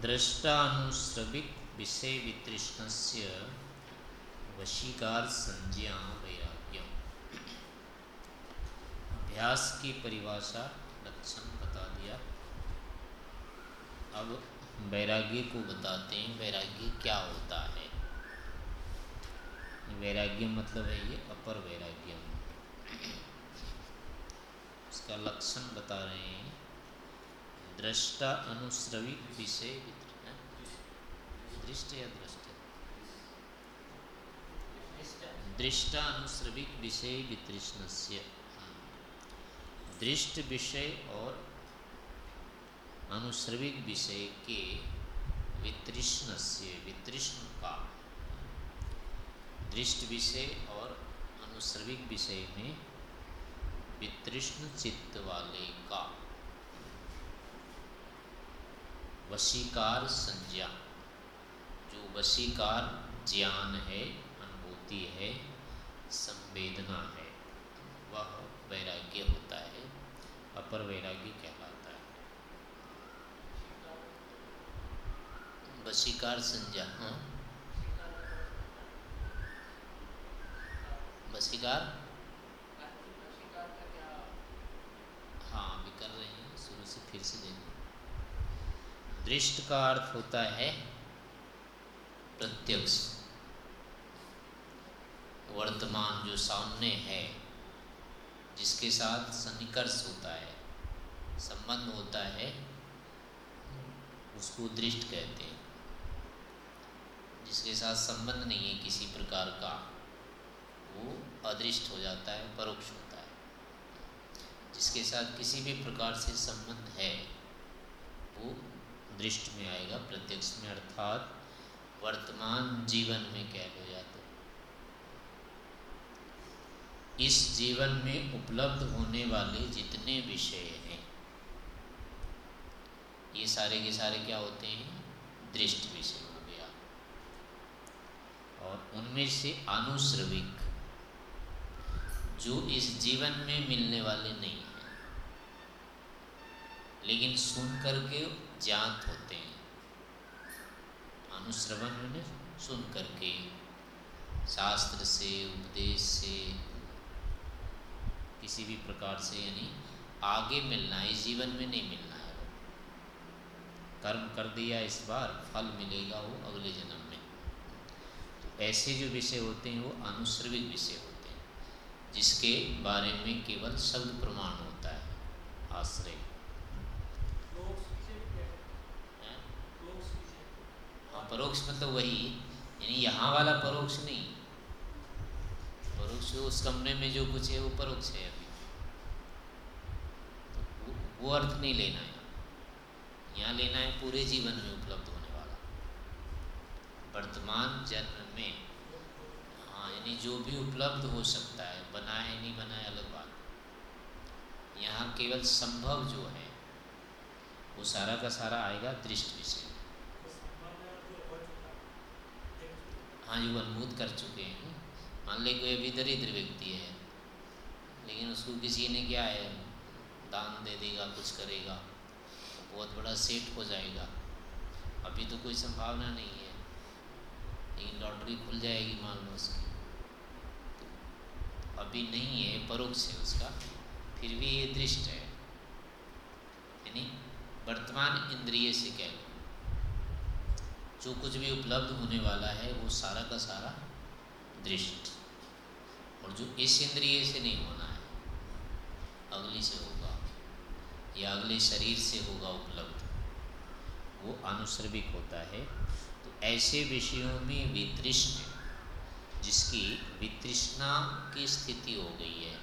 दृष्टानुश्रविक विषय वितृष्ण से वशीकार संज्ञा वैराग्य अभ्यास की परिभाषा लक्षण बता दिया। अब वैराग्य को बताते हैं, वैराग्य क्या होता है? वैराग्य मतलब है ये अपर वैराग्य। उसका लक्षण बता रहे हैं। दृष्टा अनुश्रवी विषय दृष्ट या दृष्ट? दृष्टा अनुश्रविक विषय वितृष्ण से दृष्ट विषय और अनुश्रविक विषय के वितृष्ण से वितृष्ण का। दृष्ट विषय और अनुश्रविक विषय में वितृष्ण चित्त वाले का। वशीकार संज्ञा। जो वशीकार ज्ञान है, अनुभूति है, संवेदना है, वह वैराग्य होता है, अपर वैराग्य कहलाता है। वशीकार संज्ञा हाँ। वशीकार? हाँ अभी कर रहे हैं, शुरू से फिर से देखें। दृष्ट का अर्थ होता है प्रत्यक्ष। वर्तमान जो सामने है, जिसके साथ सन्निकर्ष होता है, संबंध होता है, उसको दृष्ट कहते हैं। जिसके साथ संबंध नहीं है किसी प्रकार का, वो अदृष्ट हो जाता है, परोक्ष होता है। जिसके साथ किसी भी प्रकार से संबंध है, वो दृष्ट में आएगा, प्रत्यक्ष में अर्थात वर्तमान जीवन में कह लो या तो इस जीवन में उपलब्ध होने वाले जितने विषय हैं, ये सारे के सारे क्या होते हैं? दृष्ट विषय हो गया। और उनमें से अनुश्रविक, जो इस जीवन में मिलने वाले नहीं लेकिन सुन करके ज्ञात होते हैं। अनुश्रवण सुन करके, शास्त्र से, उपदेश से, किसी भी प्रकार से, यानी आगे मिलना है, जीवन में नहीं मिलना है। कर्म कर दिया इस बार, फल मिलेगा वो अगले जन्म में। तो ऐसे जो विषय होते हैं, वो अनुश्रविक विषय होते हैं, जिसके बारे में केवल शब्द प्रमाण होता है, आश्रय। परोक्ष मतलब वही, यानी यहाँ वाला परोक्ष नहीं। परोक्ष उस कमरे में जो कुछ है, वो परोक्ष है अभी। तो वो अर्थ नहीं लेना है। यहाँ लेना है पूरे जीवन में उपलब्ध होने वाला। वर्तमान जन्म में हाँ यानी जो भी उपलब्ध हो सकता है बना है नहीं बना है अलग बात। यहाँ केवल संभव जो है, वो सारा का सारा आएगा दृष्ट विषय हाँ जी वो अनुभूत कर चुके हैं। मान ले कोई अभी दरिद्र व्यक्ति है, लेकिन उसको किसी ने क्या है, दान दे देगा, कुछ करेगा तो बहुत बड़ा सेट हो जाएगा। अभी तो कोई संभावना नहीं है, लेकिन लॉटरी खुल जाएगी मान लो उसकी। अभी नहीं है, परोक्ष है उसका, फिर भी ये दृष्ट है। यानी वर्तमान इंद्रिय से कह लो। जो कुछ भी उपलब्ध होने वाला है, वो सारा का सारा दृष्ट। और जो इस इंद्रिय से नहीं होना है अगली से होगा या अगले शरीर से होगा उपलब्ध, वो अनुश्रविक होता है। तो ऐसे विषयों में वितृष्ण जिसकी वितृष्णा की स्थिति हो गई है,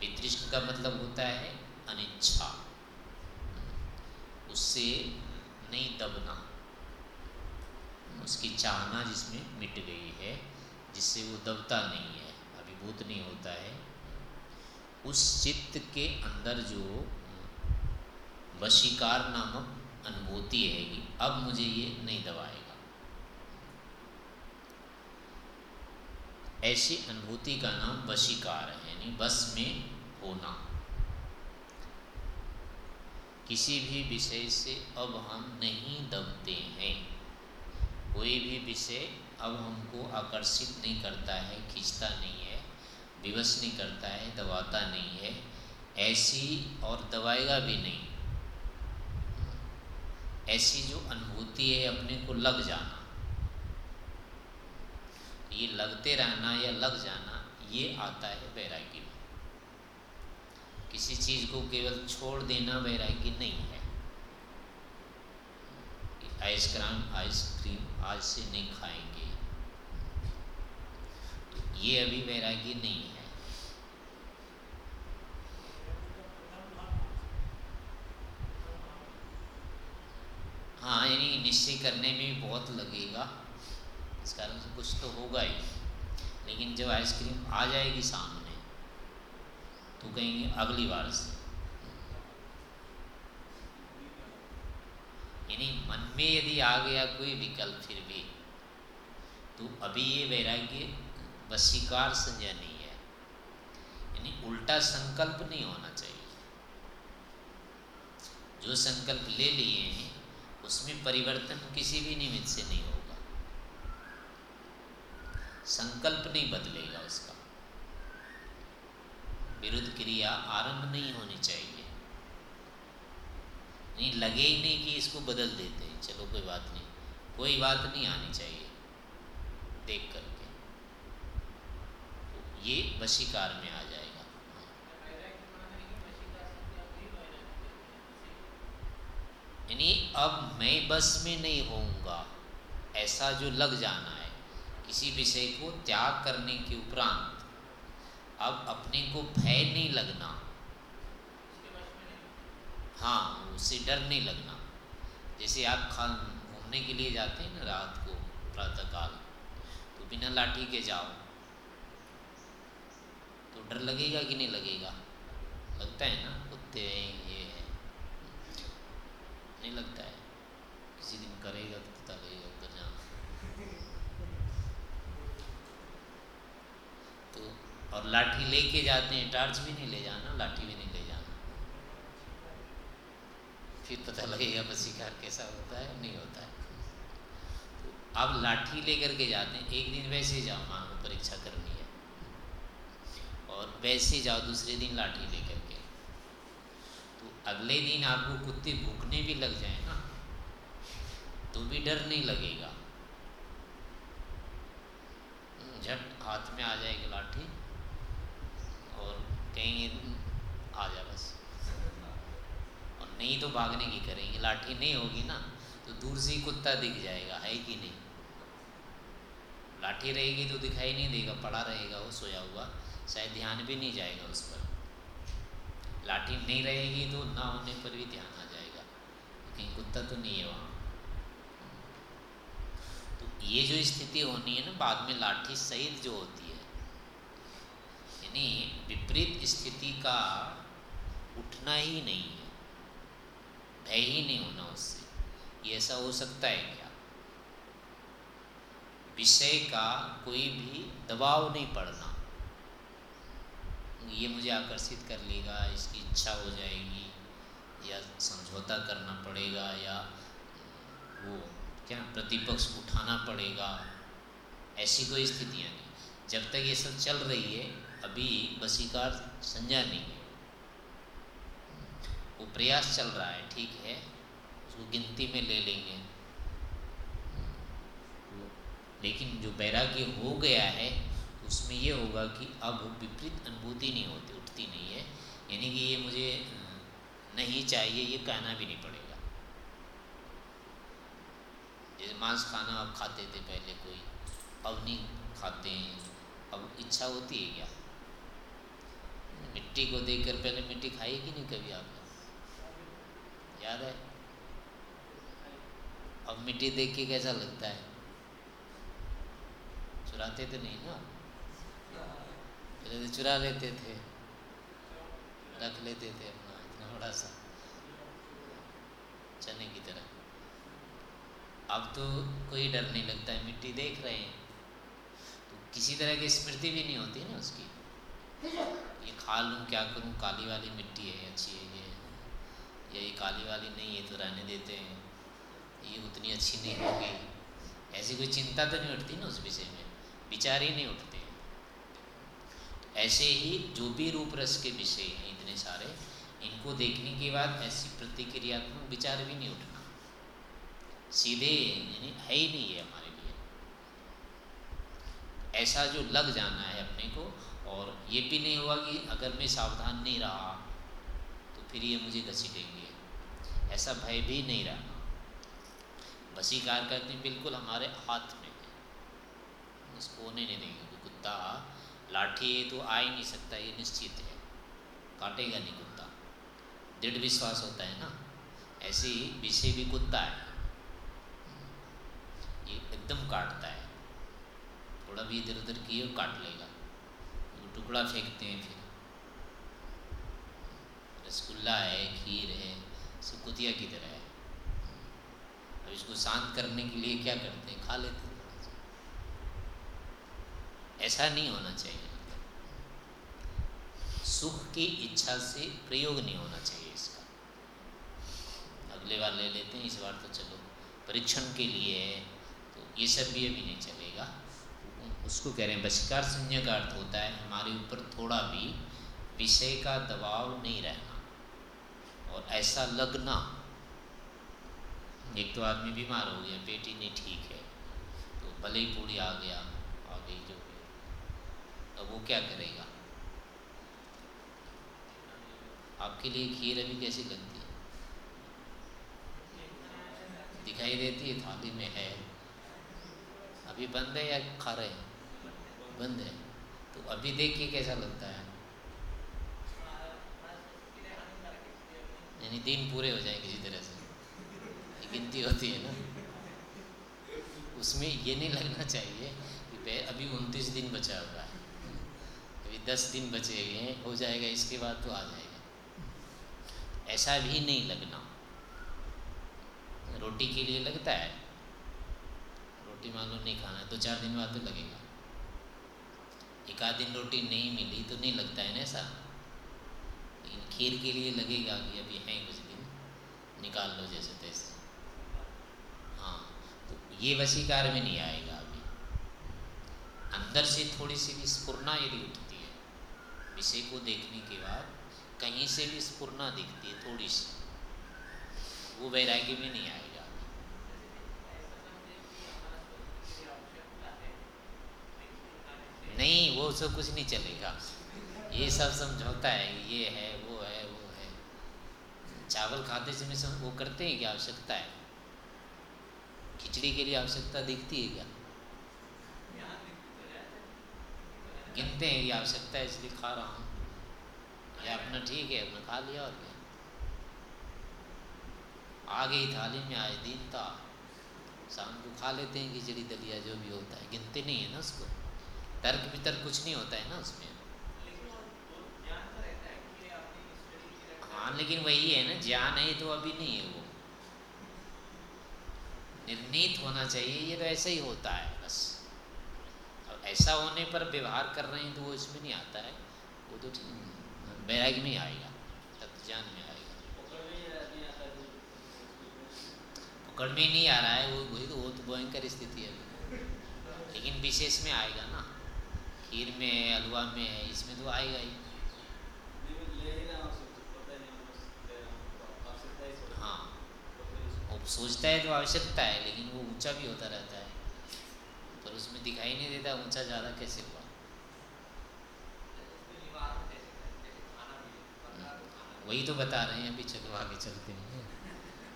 वितृष्ण का मतलब होता है अनिच्छा। उससे नहीं दबना। उसकी चाहना जिसमें मिट गई है, जिससे वो दबता नहीं है, अभिभूत नहीं होता है, उस चित्त के अंदर जो वशीकार नामक अनुभूति है अब मुझे ये नहीं दबाएगा। ऐसी अनुभूति का नाम वशीकार है, यानी बस में होना। किसी भी विषय से अब हम नहीं दबते हैं। कोई भी विषय अब हमको आकर्षित नहीं करता है, खींचता नहीं है, विवश नहीं करता है, दबाता नहीं है, ऐसी और दबाएगा भी नहीं। ऐसी जो अनुभूति है अपने को लग जाना, ये लगते रहना या लग जाना, ये आता है वैराग्य में। किसी चीज़ को केवल छोड़ देना वैराग्य नहीं है। आइसक्रीम आइसक्रीम आज से नहीं खाएँगे। तो ये अभी वैराग्य नहीं है। हाँ यानी निश्चय करने में बहुत लगेगा। इस कारण से कुछ तो होगा ही। लेकिन जब आइसक्रीम आ जाएगी सामने तो कहेंगे अगली बार से। यानी मन में यदि आ गया कोई विकल्प, फिर भी तो अभी ये वैराग्य वशीकार संजय नहीं है। यानी उल्टा संकल्प नहीं होना चाहिए। जो संकल्प ले लिए हैं, उसमें परिवर्तन किसी भी निमित्त से नहीं होगा। संकल्प नहीं बदलेगा उसका। विरुद्ध क्रिया आरंभ नहीं होनी चाहिए। नहीं, लगे ही नहीं कि इसको बदल देते हैं। चलो, कोई बात नहीं। कोई बात नहीं आनी चाहिए, देख करके। तो ये वशीकार में आ जाएगा। यानी अब मैं बस में नहीं होऊँगा, ऐसा जो लग जाना है, किसी विषय को त्याग करने के उपरांत। अब अपने को भय नहीं लगना। हाँ उससे डर नहीं लगना। जैसे आप खान घूमने के लिए जाते हैं ना रात को, प्रातःकाल तो बिना लाठी के जाओ। तो डर लगेगा कि नहीं लगेगा? लगता है ना, कुत्ते हैं, ये है। नहीं लगता है। किसी दिन करेगा तो पता लगेगा उधर जाना। तो और लाठी लेके जाते हैं, टार्च भी नहीं ले जाना, लाठी भी नहीं। फिर पता लगेगा वसीकार कैसा होता है? नहीं होता है। तो अब लाठी लेकर के जाते हैं। एक दिन वैसे जाओ मान परीक्षा करनी है। और वैसे जाओ दूसरे दिन लाठी लेकर के। तो अगले दिन आपको कुत्ते भूखने भी लग जाए ना तो भी डर नहीं लगेगा। हम्म, झट हाथ में आ जाएगी लाठी और कहीं आ जा बस नहीं तो भागने की करेंगे, लाठी नहीं होगी ना तो दूर से ही कुत्ता दिख जाएगा, है कि नहीं? लाठी रहेगी तो दिखाई नहीं देगा, पड़ा रहेगा, वो सोया हुआ, शायद ध्यान भी नहीं जाएगा उस पर। लाठी नहीं रहेगी तो ना होने पर भी ध्यान आ जाएगा, लेकिन कुत्ता तो नहीं है वहाँ। तो ये जो स्थिति होनी है ना, बाद में लाठी सहित जो होती है, यानी विपरीत स्थिति का उठना ही नहीं है। भय ही नहीं होना उससे। ये ऐसा हो सकता है क्या? विषय का कोई भी दबाव नहीं पड़ना। ये मुझे आकर्षित कर लेगा, इसकी इच्छा हो जाएगी, या समझौता करना पड़ेगा, या वो क्या प्रतिपक्ष उठाना पड़ेगा। ऐसी कोई स्थितियाँ नहीं। जब तक ये सब चल रही है, अभी बसीकार संज्ञा नहीं है। वो प्रयास चल रहा है, ठीक है, उसको गिनती में ले लेंगे। लेकिन जो बैराग्य हो गया है उसमें ये होगा कि अब विपरीत अनुभूति नहीं होती, उठती नहीं है। यानी कि ये मुझे नहीं चाहिए, ये कहना भी नहीं पड़ेगा। जैसे मांस खाना आप खाते थे पहले, कोई अब नहीं खाते हैं, अब इच्छा होती है क्या? मिट्टी को देखकर पहले मिट्टी खाई कि नहीं कभी आपने? याद है? अब मिट्टी देख के कैसा लगता है? चुराते तो नहीं ना? पहले तो चुरा लेते थे। रख लेते थे अपना इतना बड़ा सा। चने की तरह। अब तो कोई डर नहीं लगता है मिट्टी देख रहे हैं। तो किसी तरह की स्मृति भी नहीं होती ना उसकी। ये खा लूँ क्या करूँ काली वाली मिट्टी है अच्छी है ये। या काली वाली नहीं है तो रहने देते हैं। ये उतनी अच्छी नहीं होगी। ऐसी कोई चिंता तो नहीं उठती ना उस विषय में? विचार ही नहीं उठते। ऐसे ही जो भी रूप रस के विषय हैं इतने सारे, इनको देखने के बाद ऐसी प्रतिक्रियात्मक विचार भी नहीं उठना। सीधे, यानी है ही नहीं है हमारे लिए। ऐसा जो लग जाना है अपने को, और ये भी नहीं हुआ कि अगर मैं सावधान नहीं रहा फिर ये मुझे घसीटेंगे। ऐसा भय भी नहीं रहा। वसीकार करते बिल्कुल हमारे हाथ में। है इसको होने नहीं देंगे कुत्ता लाठी तो आ ही नहीं सकता, ये निश्चित है। काटेगा नहीं कुत्ता। दृढ़ विश्वास होता है ना? ऐसे ही विषय भी कुत्ता है। ये एकदम काटता है। थोड़ा भी इधर उधर किए, काट लेगा। टुकड़ा फेंकते हैं फिर। रसगुल्ला है, खीर है, सब कुतिया की तरह है। अब इसको शांत करने के लिए क्या करते हैं? खा लेते हैं। ऐसा नहीं होना चाहिए। सुख की इच्छा से प्रयोग नहीं होना चाहिए इसका। अगले बार ले लेते हैं, इस बार तो चलो। परीक्षण के लिए है तो ये सब भी अभी नहीं चलेगा। उसको कह रहे हैं बशकार संज्ञा का अर्थ होता है, हमारे ऊपर थोड़ा भी विषय का दबाव नहीं रहना। और ऐसा लगना, एक तो आदमी बीमार हो गया, पेट ही नहीं ठीक है तो भले ही पूरी आ गया आ गई जो अब वो क्या करेगा? आपके लिए खीर अभी कैसी लगती दिखाई देती है, थाली में है। अभी बंद है या खा रहे हैं? बंद है। तो अभी देखिए कैसा लगता है। यानी दिन पूरे हो जाए किसी तरह से। गिनती होती है ना। उसमें ये नहीं लगना चाहिए कि अभी उनतीस दिन बचा हुआ है। अभी दस दिन बचे हुए हैं, हो जाएगा, इसके बाद तो आ जाएगा। ऐसा भी नहीं लगना। रोटी के लिए लगता है। रोटी मान लो नहीं खाना है दो चार दिन बाद तो लगेगा। एक आध दिन रोटी नहीं मिली तो नहीं लगता है ना ऐसा? खीर के लिए लगेगा कि अभी हैं कुछ दिन। निकाल लो जैसे तैसे। हाँ तो ये वसीकार में नहीं आएगा अभी अंदर से थोड़ी सी भी स्फुरना यदि उठती है, विषय को देखने के बाद कहीं से भी स्पूर्णा दिखती है थोड़ी सी वो वैराग्य में नहीं आएगा नहीं, वो सब कुछ नहीं चलेगा। ये सब समझौता है, ये है चावल खाते समय सब वो करते हैं, क्या आवश्यकता है? खिचड़ी के लिए आवश्यकता दिखती है क्या? गिनते हैं, ये आवश्यकता है इसलिए खा रहा हूँ। या अपना ठीक है, अपना खा लिया और क्या? आ गई थाली में आए दिन था शाम को खा लेते हैं, खिचड़ी, दलिया, जो भी होता है। गिनते नहीं है ना उसको? तर्क वितर्क कुछ नहीं होता है ना उसमें? हाँ लेकिन वही है ना, ज्ञान है तो अभी नहीं है वो। निर्णीत होना चाहिए, ये तो ऐसा ही होता है, बस। अब ऐसा होने पर व्यवहार कर रहे हैं तो वो इसमें नहीं आता है। वो तो वैराग्य में आएगा तत्व ज्ञान में आएगा। पकड़ में नहीं आ रहा है, वो वही तो वो तो भयंकर स्थिति है लेकिन विशेष में आएगा ना। खीर में है, हलवा में है, इसमें तो आएगा हाँ। सोचता है। तो आवश्यकता है लेकिन वो ऊँचा भी होता रहता है पर उसमें दिखाई नहीं देता ऊँचा ज़्यादा कैसे हुआ वही तो बता रहे हैं अभी चलो आगे चलते हैं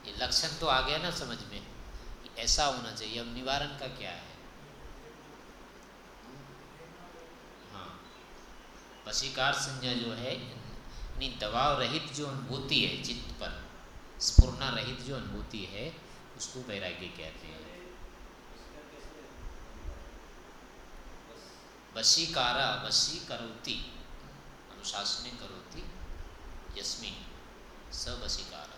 ये लक्षण तो आ गया ना समझ में ऐसा होना चाहिए अब निवारण का क्या है हाँ वशीकार संज्ञा जो है दबाव रहित जो अनुभूति है, चित्त पर। स्फूर्णा रहित जो अनुभूति है, उसको वैराग्य कहते हैं। वशीकारा वशी करोती अनुशासन करोती, यस्मिन सवशिकार।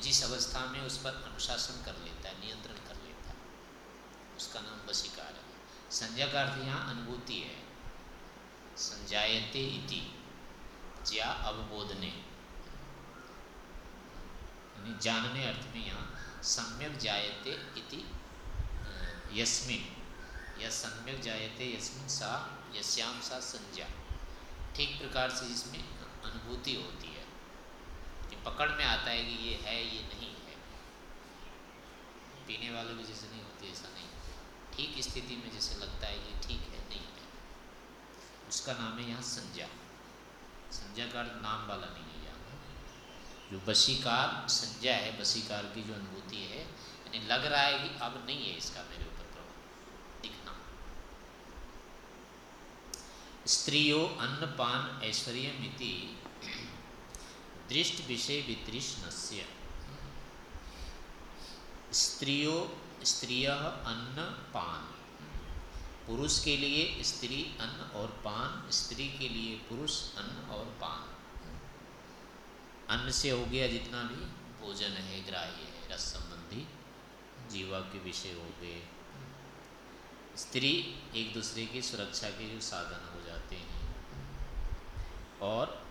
जिस अवस्था में उस पर अनुशासन कर लेता है, नियंत्रण कर लेता है, उसका नाम वशिकार है। संज्ञा का अर्थ यहाँ अनुभूति है। संजायते इति, ज्या अवबोधने। यानी जानने अर्थ में यहाँ, सम्यक जायते इति यस्मिन। या सम्यक जायते यस्मिन सा यश्याम सा संज्ञा। ठीक प्रकार से इसमें अनुभूति होती है। कि पकड़ में आता है कि ये है, ये नहीं है। पीने वालों की जैसे नहीं होती, ऐसा नहीं। ठीक स्थिति में जैसे लगता है ये ठीक है, नहीं है। उसका नाम है यहाँ संज्ञा। संज्ञा का नाम वाला नहीं है। जो बसीकार संज्ञा है, बसीकार की जो अनुभूति है, यानी लग रहा है कि अब नहीं है इसका मेरे ऊपर प्रभाव दिखना। स्त्रियो अन्नपान ऐश्वर्य मिति दृष्ट विषय वितृष्ण स्त्रियो, स्त्रिय अन्न पान पुरुष के लिए स्त्री अन्न और पान, स्त्री के लिए पुरुष अन्न और पान। अन्न से हो गया जितना भी, भोजन है, ग्राह्य है, रस संबंधी, जीवा के विषय हो गए। स्त्री एक दूसरे की सुरक्षा के जो साधन हो जाते हैं। और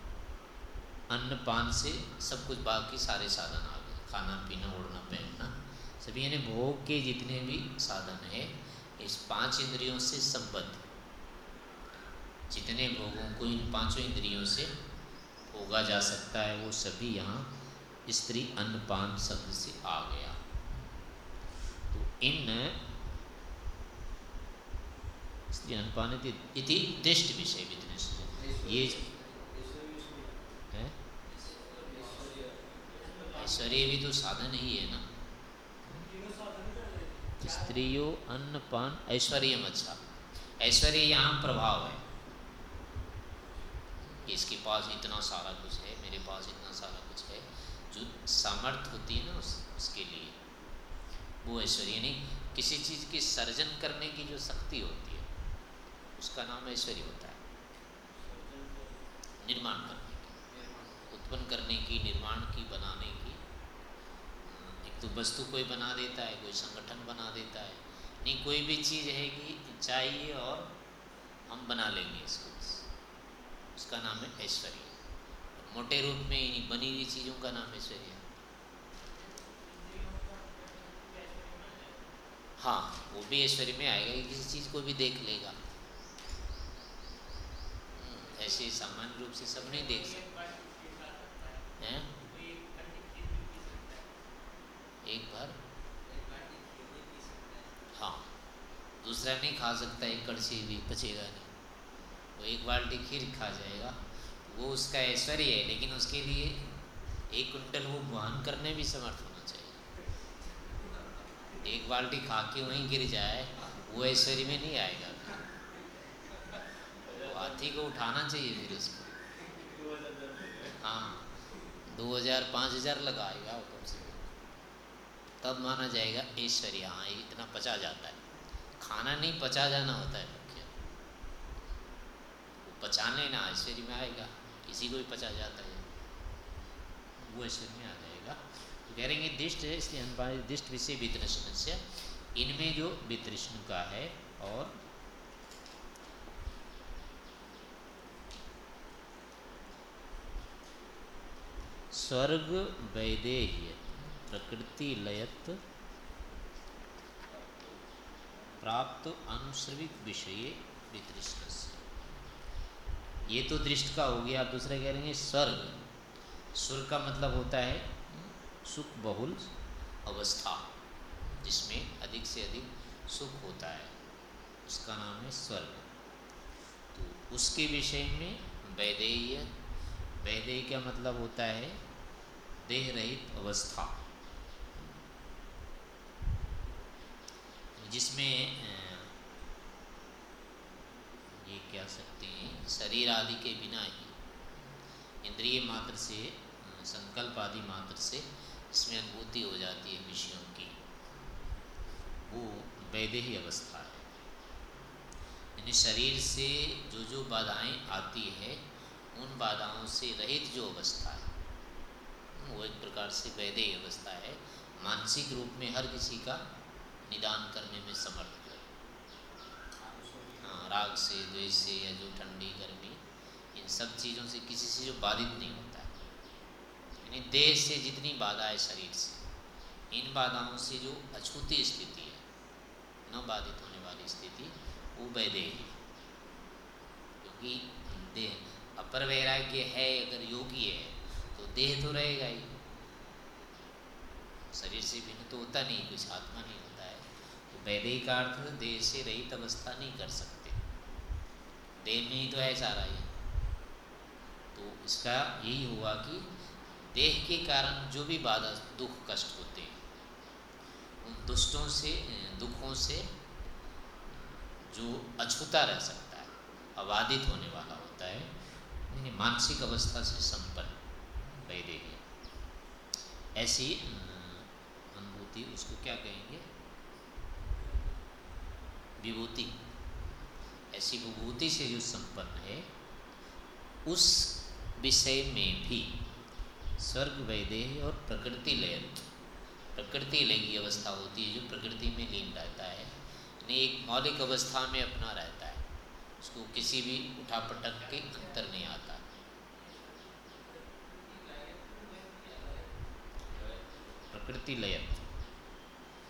अन्न पान से सब कुछ बाकी सारे साधन आ गए। खाना, पीना, उड़ना, पहनना, सभी यानी भोग के जितने भी साधन है, इस पाँच इंद्रियों से संबद्ध। जितने भोगों को इन पाँचों इंद्रियों से भोगा जा सकता है वो सभी यहाँ स्त्री अन्नपान शब्द से आ गया। तो इन स्त्री अन्नपान इति दृष्ट विषय विदृष्ट ये ऐश्वर्य भी तो साधन ही है ना। स्त्रियों अन्नपान ऐश्वर्य अच्छा ऐश्वर्य यहाँ प्रभाव है। इसके पास इतना सारा कुछ है मेरे पास इतना सारा कुछ है जो सामर्थ्य होती है ना उस, उसके लिए। वो ऐश्वर्य नहीं किसी चीज़ की सर्जन करने की जो शक्ति होती है उसका नाम ऐश्वर्य होता है। निर्माण करने की उत्पन्न करने की निर्माण की बनाने की। एक तो वस्तु कोई बना देता है कोई संगठन बना देता है। नहीं कोई भी चीज़ है कि चाहिए और हम बना लेंगे इसको। उसका नाम है ऐश्वर्य। मोटे रूप में बनी हुई चीज़ों का नाम ऐश्वर्य हाँ। वो भी ऐश्वर्य में आएगा किसी चीज़ को भी देख लेगा। हम्म, ऐसे सामान्य रूप से सब नहीं देख सकते। हैं? एक बार? हाँ। दूसरा नहीं खा सकता एक कड़छी भी बचेगा नहीं। वो एक बाल्टी खीर खा जाएगा। वो उसका ऐश्वर्य है, लेकिन उसके लिए एक कुंटल वो वहन करने भी समर्थ होना चाहिए। एक बाल्टी खा के वहीं गिर जाए, वो ऐश्वर्य में नहीं आएगा। वो हाथी को उठाना चाहिए फिर उसको। हाँ दो हज़ार, पाँच हज़ार लगाएगा वो कम से कम। तब माना जाएगा, ऐश्वर्य हाँ इतना पचा जाता है। खाना नहीं, पचा जाना होता है। पचा लेना ऐश्वर्य में आएगा, किसी को भी पचा जाता है। वो ऐश्वर्य में आ जाएगा। तो कह रहे हैं दिष्ट है, इसलिए दिष्ट विषय वितृष्ण से, इनमें जो वितृष्ण का है और स्वर्ग वैदेह्य प्रकृति लयत प्राप्त अनुश्रविक विषय वितृष्ण ये तो दृष्ट का हो गया आप दूसरा कह रहे हैं स्वर्ग। स्वर्ग का मतलब होता है, सुख बहुल अवस्था, जिसमें अधिक से अधिक सुख होता है। उसका नाम है स्वर्ग। तो उसके विषय में वैदेय वैदेय का मतलब होता है? देह रहित अवस्था। जिसमें ये कह सकते हैं, शरीर आदि के बिना ही। इंद्रिय मात्र से, संकल्प आदि मात्र से इसमें अनुभूति हो जाती है विषयों की। वो वैदेही अवस्था है। यानी शरीर से जो जो बाधाएँ आती है, उन बाधाओं से रहित जो अवस्था है, वो एक प्रकार से वैदेही अवस्था है। मानसिक रूप में हर किसी का निदान करने में समर्थ राग से, द्वेष से या जो ठंडी, गर्मी, इन सब चीज़ों से किसी से जो बाधित नहीं होता है। यानी देह से जितनी बाधा है शरीर से, इन बाधाओं से जो अछूती स्थिति है न बाधित होने वाली स्थिति, वो वैदेह है। क्योंकि देह अपर वैराग्य है, अगर योगी है तो देह तो रहेगा ही। शरीर से भिन्न तो होता नहीं, कुछ आत्मा नहीं होता है। तो वैदिक अर्थ, देह से रहित अवस्था नहीं कर सकते। देह में ही तो है सारा ये। तो इसका यही हुआ कि देह के कारण जो भी बाधा, दुख, कष्ट होते हैं, उन दुष्टों से, दुखों से जो अछूता रह सकता है, अबाधित होने वाला होता है मानसिक अवस्था से संपन्न वैदेही ऐसी अनुभूति उसको क्या कहेंगे? विभूति। ऐसी विभूति से जो संपन्न है, उस विषय में भी स्वर्ग वैदेह और प्रकृति लय प्रकृति लय की अवस्था होती है जो प्रकृति में लीन रहता है। यानी एक मौलिक अवस्था में अपना रहता है। उसको किसी भी उठापटक के अंतर नहीं आता। प्रकृति लयत्व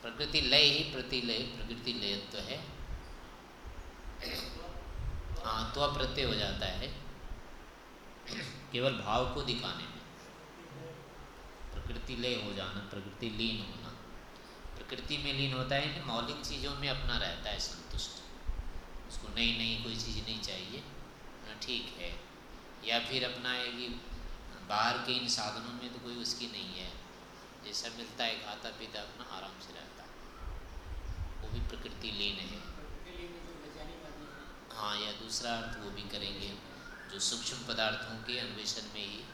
प्रकृति लय ही प्रतिलय प्रकृति लयत्व है। हाँ तो प्रत्यय हो जाता है। केवल भाव को दिखाने में। प्रकृति लय हो जाना, प्रकृति लीन होना। प्रकृति में लीन होता है मौलिक चीज़ों में अपना रहता है संतुष्ट। उसको नई नई कोई चीज़ नहीं चाहिए। ना ठीक है। या फिर अपना है कि बाहर के इन साधनों में तो कोई उसकी नहीं है। जैसा मिलता है खाता पीता अपना आराम से रहता है। वो भी प्रकृति लीन है। हाँ या दूसरा अर्थ वो भी करेंगे, जो सूक्ष्म पदार्थों के अन्वेषण में ही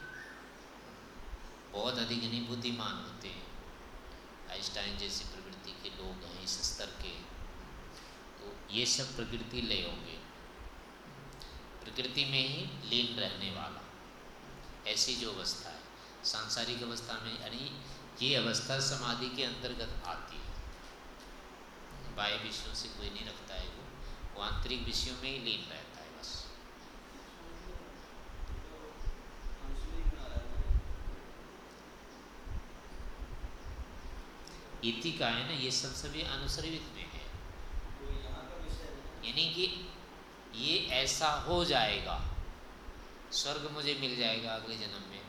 बहुत अधिक नहीं बुद्धिमान होते हैं। आइंस्टाइन जैसी प्रकृति के लोग हैं, इस स्तर के। तो ये सब प्रकृति लय होंगे। प्रकृति में ही लीन रहने वाला। ऐसी जो अवस्था है, सांसारिक अवस्था में, यानी ये अवस्था समाधि के अंतर्गत आती है। बाह्य विषयों से कोई नहीं रखता है वो आंतरिक विषयों में ही लीन रहता है बस। इति का है ना, ये सब सभी अनुसर्वित में है। यानी कि ये ऐसा हो जाएगा, स्वर्ग मुझे मिल जाएगा अगले जन्म में।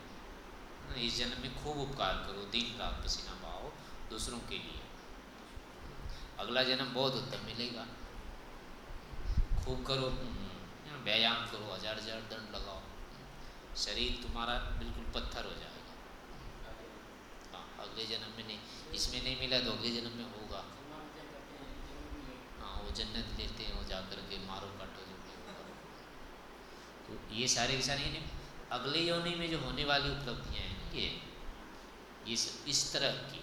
इस जन्म में खूब उपकार करो, दिन रात पसीना बहाओ, दूसरों के लिए। अगला जन्म बहुत उत्तम मिलेगा। खूब करो हम्म, व्यायाम करो हज़ार हज़ार दंड लगाओ शरीर तुम्हारा बिल्कुल पत्थर हो जाएगा। हाँ अगले जन्म में नहीं इसमें नहीं मिला तो अगले जन्म में होगा। हाँ वो जन्नत लेते हैं वो जा कर के मारो काटो जो तो ये सारे के सारे अगले योनि में जो होने वाली उपलब्धियाँ हैं ये इस इस तरह की।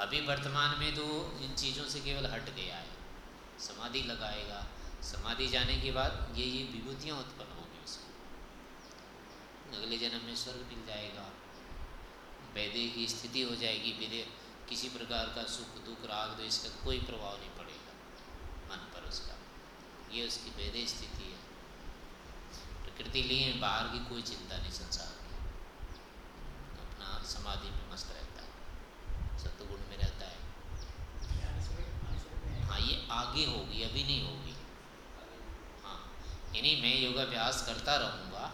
अभी वर्तमान में तो इन चीज़ों से केवल हट गया है समाधि लगाएगा समाधि जाने के बाद ये ये विभूतियाँ उत्पन्न होंगी उसको अगले जन्म में स्वर्ग मिल जाएगा। वैदे की स्थिति हो जाएगी विदे किसी प्रकार का सुख दुख राग दो इसका कोई प्रभाव नहीं पड़ेगा मन पर उसका। ये उसकी वैदे स्थिति है। प्रकृति लिए बाहर की कोई चिंता नहीं संसार की। अपना समाधि में मस्त रहता है। सत्गुण में रहता है। हाँ ये आगे होगी अभी नहीं होगी। यानी मैं योगाभ्यास करता रहूँगा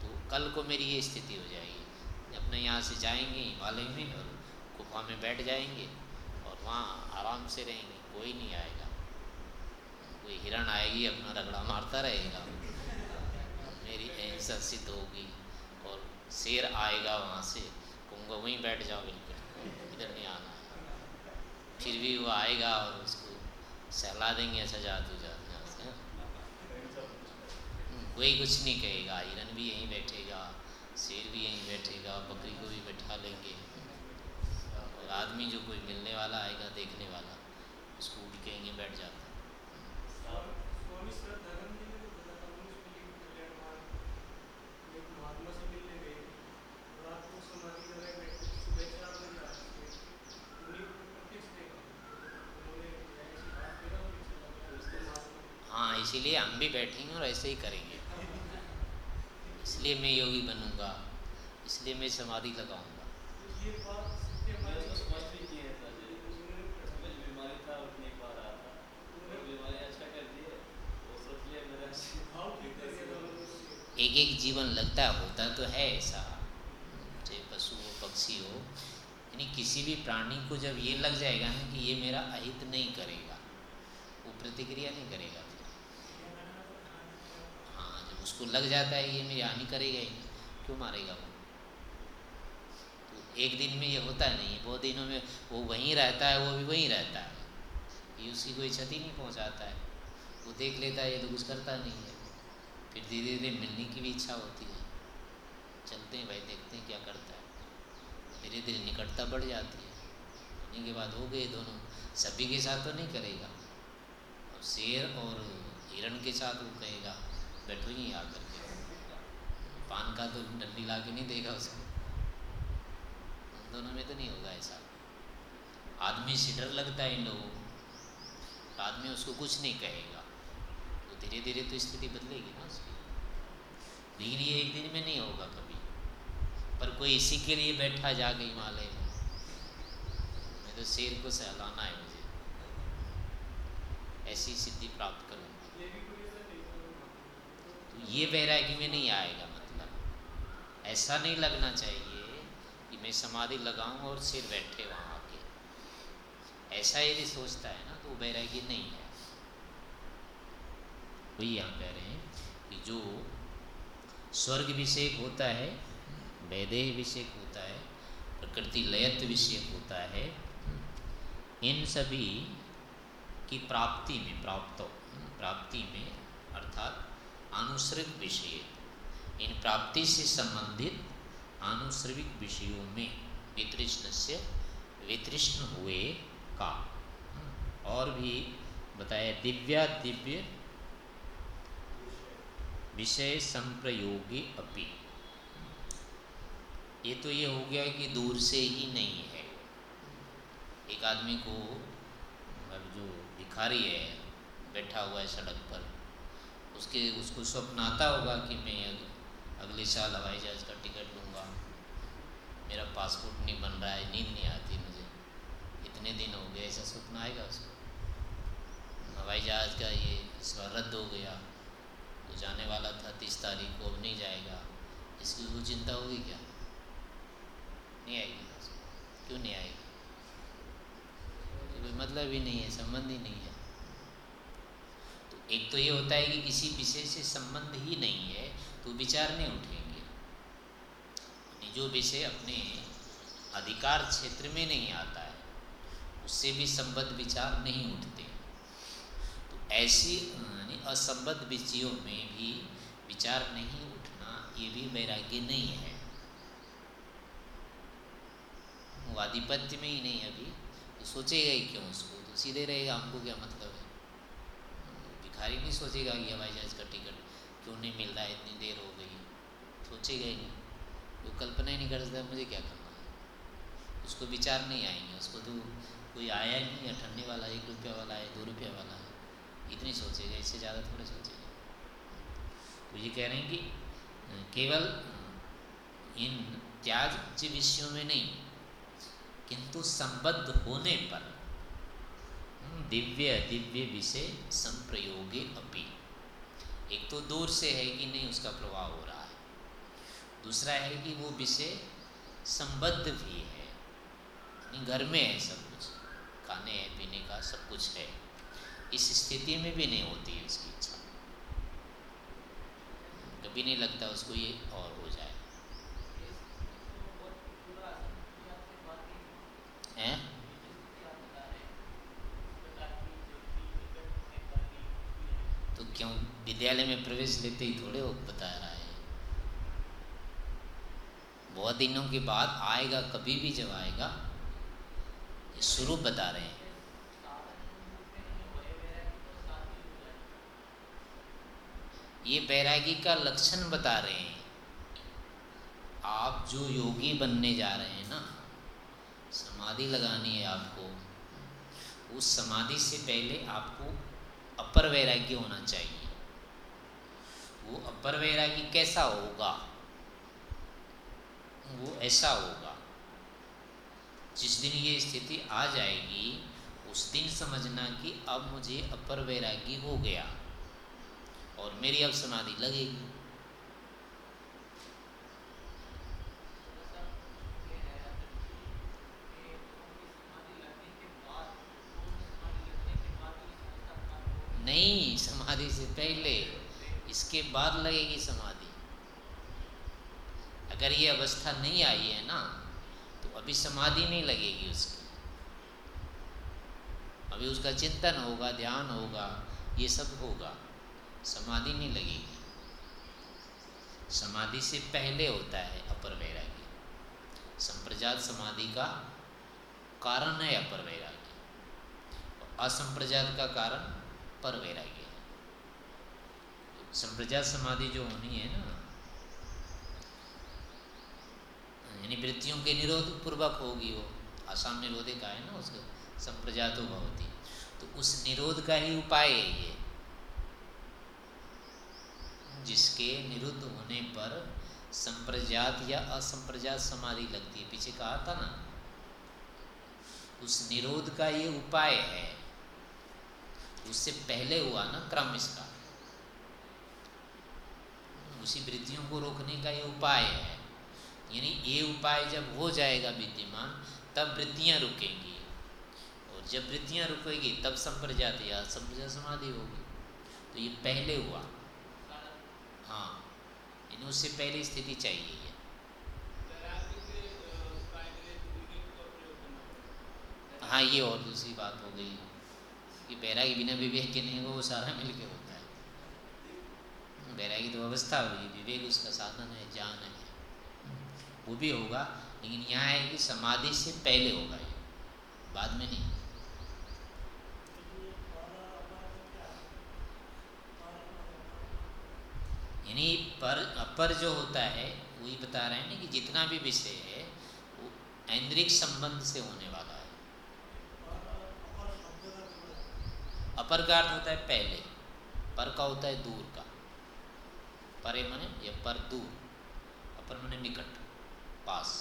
तो कल को मेरी ये स्थिति हो जाएगी। अपने यहाँ से जाएँगे, हिमालय में और गुफा में बैठ जाएँगे और वहाँ आराम से रहेंगे, कोई नहीं आएगा। कोई हिरण आएगी, अपना रगड़ा मारता रहेगा। मेरी अहिंसा सिद्ध होगी और शेर आएगा वहाँ से। कहूँगा, वहीं बैठ जाओ बिल्कुल, इधर नहीं आना। फिर भी वो आएगा और उसको सहला देंगे, ऐसा जा कोई कुछ नहीं कहेगा हिरन भी यहीं बैठेगा शेर भी यहीं बैठेगा बकरी को भी बैठा लेंगे। और आदमी जो कोई मिलने वाला आएगा देखने वाला उसको भी कहेंगे बैठ जाता हाँ इसीलिए हम भी बैठेंगे और ऐसे ही करेंगे। इसलिए मैं योगी बनूँगा इसलिए मैं समाधि लगाऊँगा। एक एक जीवन लगता होता तो है ऐसा। चाहे पशु हो पक्षी हो यानी किसी भी प्राणी को जब ये लग जाएगा ना कि ये मेरा अहित नहीं करेगा वो प्रतिक्रिया नहीं करेगा हाँ उसको लग जाता है ये मेरी हानि करेगा ही नहीं। क्यों मारेगा वो? तो एक दिन में ये होता नहीं बहुत दिनों में वो वहीं रहता है, वो भी वहीं रहता है। ये उसकी कोई क्षति नहीं पहुंचाता है। वो देख लेता है, ये तो कुछ करता नहीं है। फिर धीरे धीरे मिलने की भी इच्छा होती है। चलते हैं भाई, देखते हैं क्या करता है। धीरे धीरे निकटता बढ़ जाती है। इनके बाद हो गए दोनों। सभी के साथ तो नहीं करेगा। अब शेर और हिरण के साथ वो कहेगा। बैठो ही आकर के पान का तो डंडी ला के नहीं देगा उसको दोनों में तो नहीं होगा ऐसा। आदमी से डर लगता है इन लोगों को। आदमी उसको कुछ नहीं कहेगा। तो धीरे धीरे तो स्थिति बदलेगी ना उसकी। लेकिन ये एक दिन में नहीं होगा कभी। पर कोई इसी के लिए बैठा जाके हिमालय में। मैं तो शेर को सहलाना है मुझे। ऐसी सिद्धि प्राप्त करूँगा तो ये वैरागी में नहीं आएगा मतलब। ऐसा नहीं लगना चाहिए कि मैं समाधि लगाऊँ और सिर बैठे वहाँ आके। ऐसा यदि सोचता है ना तो वो वैरागी नहीं है। वही यहाँ कह रहे हैं कि जो स्वर्ग विषय होता है वैदेह विषय होता है, प्रकृति लयत्व विषय होता है, इन सभी की प्राप्ति में, प्राप्त प्राप्ति में, अर्थात आनुश्रित विषय। इन प्राप्ति से संबंधित आनुश्रविक विषयों में वितृष्ण से वितृष्ण हुए का। और भी बताया, दिव्या दिव्य विषय संप्रयोगी अपी। ये तो ये हो गया कि दूर से ही नहीं है। एक आदमी को अब जो भिखारी है, बैठा हुआ है सड़क पर उसके, उसको स्वप्न आता होगा कि मैं अगले साल हवाई जहाज़ का टिकट लूँगा। मेरा पासपोर्ट नहीं बन रहा है, नींद नहीं आती मुझे। इतने दिन हो गए, ऐसा स्वप्न आएगा उसको। हवाई जहाज़ का ये इस बार रद्द हो गया। वो जाने वाला था, तीस तारीख को, अब नहीं जाएगा। इसकी उसको चिंता होगी क्या? नहीं आएगी क्यों नहीं आएगी? कोई मतलब ही नहीं है, संबंध ही नहीं है। एक तो ये होता है कि किसी विषय से संबंध ही नहीं है तो विचार नहीं उठेंगे। जो विषय अपने अधिकार क्षेत्र में नहीं आता है, उससे भी संबद्ध विचार नहीं उठते। तो ऐसी असंबद्ध विषयों में भी विचार नहीं उठना, ये भी वैराग्य नहीं है। वो आधिपत्य में ही नहीं अभी। तो सोचेगा ही क्यों उसको? तो सीधे रहेगा, हमको क्या मतलब है? भिखारी नहीं सोचेगा कि हवाई जहाज़ का टिकट क्यों नहीं मिल रहा है? इतनी देर हो गई। सोचेगा ही नहीं। वो कल्पना ही नहीं कर सकता मुझे क्या करना है। उसको विचार नहीं आएँगे। उसको तो कोई आया ही। नहीं ठंडे वाला, एक रुपया वाला है, दो रुपया वाला है। इतनी सोचेगा, इससे ज़्यादा थोड़े सोचेगा। तो ये कह रहे हैं कि केवल इन त्याज विषयों में नहीं, किंतु संबद्ध होने पर दिव्य दिव्य विषय संप्रयोगे अपी। एक तो दूर से है कि नहीं उसका प्रभाव हो रहा है। दूसरा है कि वो विषय संबद्ध भी है। घर में है सब कुछ। खाने हैं, पीने का सब कुछ है। इस स्थिति में भी नहीं होती है उसकी इच्छा। कभी नहीं लगता उसको ये और हो जाए। हैं? तो क्यों विद्यालय में प्रवेश लेते ही थोड़े वो बता रहा है? बहुत दिनों के बाद आएगा, कभी भी जब आएगा, ये स्वरूप बता रहे हैं। ये बैरागी का लक्षण बता रहे हैं। आप जो योगी बनने जा रहे हैं ना, समाधि लगानी है आपको। उस समाधि से पहले आपको अपर वैराग्य होना चाहिए। वो अपर वैराग्य कैसा होगा? वो ऐसा होगा। जिस दिन ये स्थिति आ जाएगी, उस दिन समझना कि अब मुझे अपर वैराग्य हो गया और मेरी अब समाधि लगेगी। से पहले इसके बाद लगेगी समाधि। अगर ये अवस्था नहीं आई है ना तो अभी समाधि नहीं लगेगी उसकी। अभी उसका चिंतन होगा, ध्यान होगा, ये सब होगा। समाधि नहीं लगेगी। समाधि से पहले होता है अपर वैराग्य। संप्रजात समाधि का कारण है अपर वैराग्य। असंप्रजात का कारण पर वैराग्य। संप्रजात समाधि जो होनी है ना, यानी वृत्तियों के निरोध पूर्वक होगी वो, आसाम निरोधे का है ना उसका संप्रजातो भवती तो उस निरोध का ही उपाय है ये, जिसके निरुद्ध होने पर संप्रजात या असंप्रजात समाधि लगती है। पीछे कहा था ना, उस निरोध का ये उपाय है, उससे पहले हुआ ना क्रम इसका। उसी वृद्धियों को रोकने का ये उपाय है। यानी ये उपाय जब हो जाएगा विद्यमान, तब वृत्तियाँ रुकेंगी। और जब वृत्तियाँ रुकेगी, तब संप्रजात या संप्रजात समाधि होगी। तो ये पहले हुआ। हाँ यानी उससे पहले स्थिति चाहिए। हाँ ये और दूसरी बात हो गई कि बैरागी बिना विवेक के नहीं हो वो सारा मिल के होता है बैरागी तो अवस्था होगी विवेक उसका साधन है, ज्ञान है। वो भी होगा, लेकिन यहाँ है कि समाधि से पहले होगा ये, बाद में नहीं। यानी पर, अपर जो होता है वही बता रहे हैं ना कि जितना भी विषय है, वो ऐन्द्रिक संबंध से होने वाला है। अपर का अर्थ होता है पहले, पर का होता है दूर का। परे मने या पर दूर अपर मने निकट पास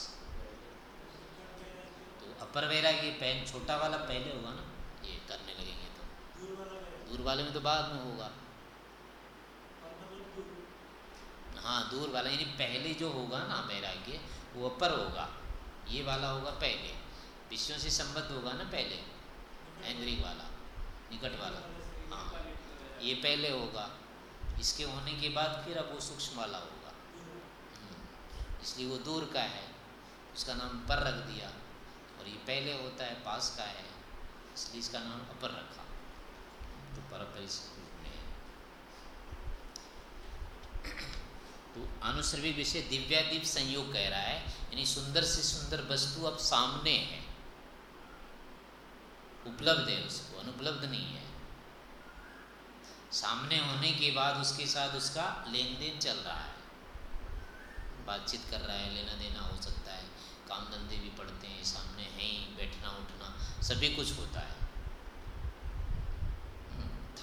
तो अपर वैरागी पेन छोटा वाला पहले होगा ना ये करने लगेंगे तो दूर वाले में तो बाद में होगा हाँ दूर वाला यानी पहले जो होगा ना वैराग्य वो अपर होगा ये वाला होगा पहले विषयों से संबद्ध होगा ना पहले ऐन्द्रिक वाला निकट वाला हाँ ये पहले होगा इसके होने के बाद फिर अब वो सूक्ष्म वाला होगा। हम्म। इसलिए वो दूर का है। उसका नाम पर रख दिया। और ये पहले होता है, पास का है। इसलिए इसका नाम अपर रखा। तो पर में। तो अनुसर्वी विषय दिव्यादीप संयोग कह रहा है। यानी सुंदर से सुंदर वस्तु अब सामने है। उपलब्ध है उसको। अनुपलब्ध नहीं है। सामने होने के बाद उसके साथ उसका लेन देन चल रहा है। बातचीत कर रहा है, लेना देना हो सकता है। काम धंधे भी पड़ते हैं, सामने हैं, बैठना, उठना, सभी कुछ होता है।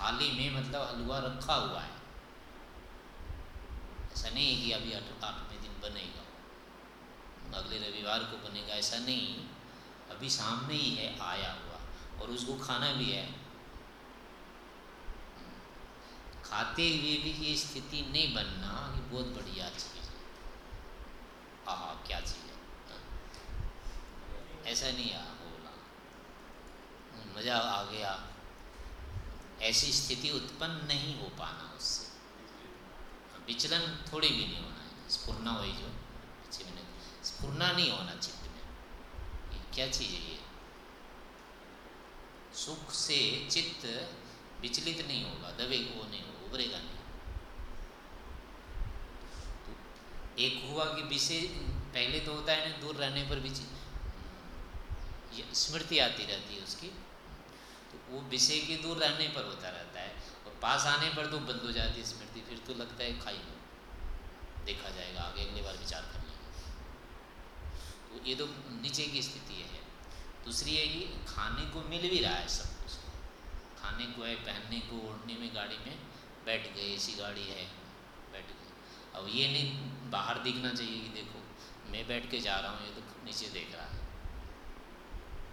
थाली में मतलब हलवा रखा हुआ है। ऐसा नहीं है कि अभी आठवें दिन बनेगा। अगले रविवार को बनेगा, ऐसा नहीं। अभी सामने ही है, आया हुआ। और उसको खाना भी है। खाते हुए भी ये स्थिति नहीं बनना ये बहुत बढ़िया चीज़ है। आह, क्या चीज़ है? ऐसा नहीं आ बोला। मज़ा आ गया। ऐसी स्थिति उत्पन्न नहीं हो पाना उससे। विचलन थोड़ी भी नहीं होना है। स्फुरना वही जो अच्छी मैंने स्फुरना नहीं होना चित्त में। क्या चीज़ है ये? सुख से चित्त विचलित नहीं होगा, दबे वो नहीं हो उभरेगा नहीं। तो एक हुआ कि विषय पहले तो होता है ना, दूर रहने पर भी स्मृति आती रहती है उसकी। तो वो विषय के दूर रहने पर होता रहता है। और पास आने पर तो बंद हो जाती है स्मृति, फिर तो लगता है खाई लो देखा जाएगा आगे अगली बार विचार कर लेंगे तो ये तो नीचे की स्थिति है। दूसरी है कि खाने को मिल भी रहा है सब कुछ। खाने को है, पहनने को, ओढ़ने में, गाड़ी में। बैठ गए ऐसी गाड़ी है, बैठ गए अब ये नहीं, बाहर दिखना चाहिए कि देखो, मैं बैठ के जा रहा हूँ, ये तो नीचे देख रहा है।